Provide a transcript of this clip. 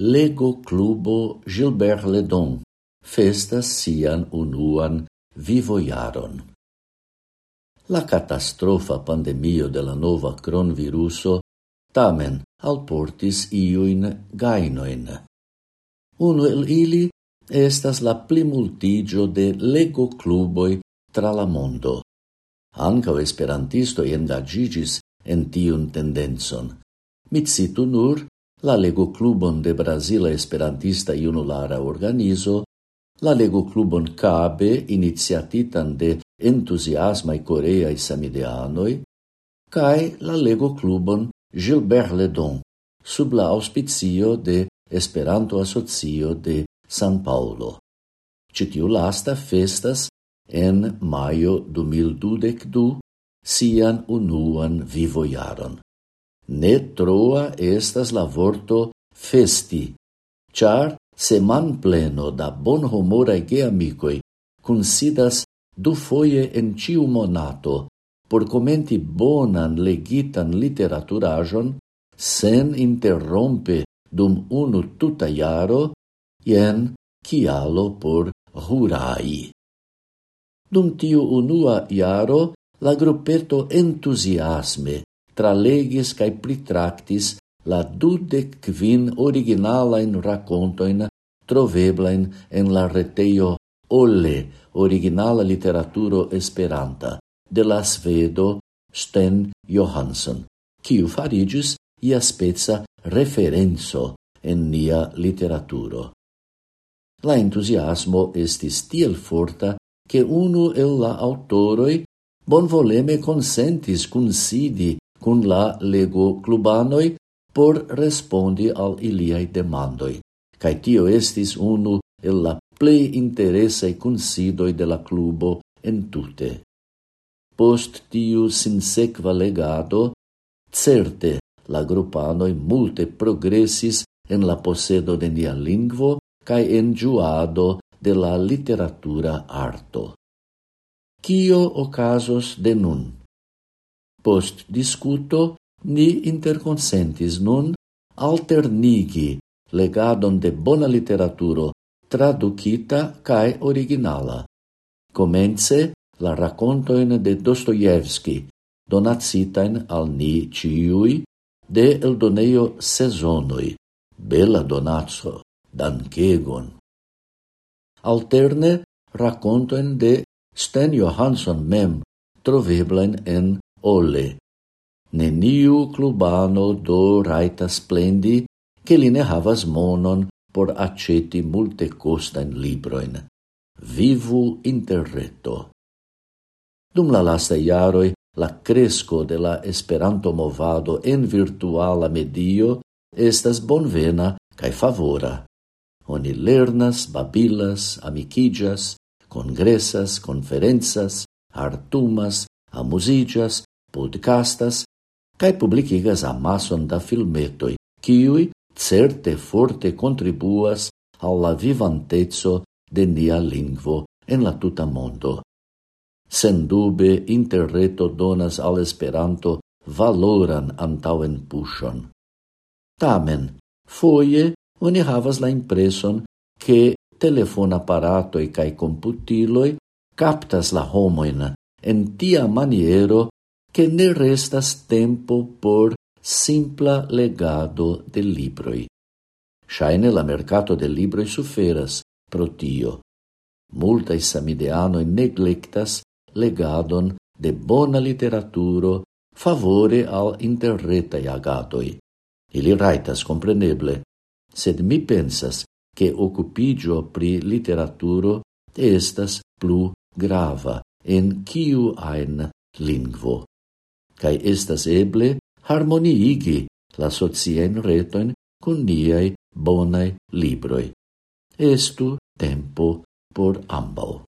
Lego Clubo Gilbert Ledon festas sian unuan vivojaron. La catastrofa pandemio de la nova cronviruso tamen alportis iuin gainoin. Uno el ili estas la plimultigio de Lego Cluboi tra la mondo. Ancao esperantisto engagigis en tiun tendenzon. Mit situ nur la Lego Clubon de Brasila Esperantista Junulara Organizo, la Lego Clubon Cabe, iniziatitan de entusiasmai coreai samideanoi, cae la Lego Clubon Gilbert Ledon, sub la auspicio de Esperanto Asocio de San Paulo. Citiu lasta festas en maio 2022 sian unuan vivojaron ne troa estas la vorto festi, char seman pleno da bon humora ge amicoi considas du foie en ciu monato por commenti bonan legitan literaturajon sen interrompe dum unu tuta iaro, ien cialo por hurai. Dum tiu unua iaro, la gruppeto entusiasme tralegis cae pritractis la dudec quin originalain racontoin troveblain en la reteio Olle, originala literaturo esperanta, de la svedo Sten Johansson, quiu farigis ia spezza referenzo en nia literaturo. La entusiasmo estis tiel forta che unu el la autoroi bonvoleme consentis cunsidi cun la lego clubanoi por respondi al iliai demandoi. Kaj tio estis unu el la plei interesei considoi de la klubo entute. Post tiu sinsequa legado, certe la grupanoj multe progressis en la posedo de nia lingvo cae en juado de la literatura arto. Kio ocasos de nun? Post discuto ni interconsentis nun alternigi legadon de bona literaturo traducita cae originala. Comence la racontoin de Dostoevski, donacitain al ni ciui de eldoneio sezonoi. Bela donatso, dankegon. Alterne racontoin de Sten Johansson mem, troveblen en ole. Neniu clubano do raita splendi che li ne havas monon por aceti multe costain libroin. Vivu interreto. Dum la lasta iaroi, la cresco de la esperanto movado en virtuala medio estas bonvena cae favora. Oni lernas, babilas, amicigas, congressas, conferenzas, artumas, amusigas, podcastas cae publicigas amason da filmetoi, ciui certe forte contribuas alla vivantezzo de nia lingvo en la tuta mondo. Sendube interreto donas al Esperanto valoran antauen pushon. Tamen, foie oni havas la impreson che telefon apparatoi cae computiloi captas la homoina en tia maniero che ne restas tempo por simpla legado de libroi. Shaine la mercato de libroi suferas pro tio. Multa samideanoi neglectas legadon de bona literaturo favore al interretai agatoi. Ili raitas compreneble, sed mi pensas che occupigio pri literaturo estas plu grava en kiu ein lingvo cae estas eble harmoniigi la socien retoin cun niai bonai libroi. Estu tempo por ambau.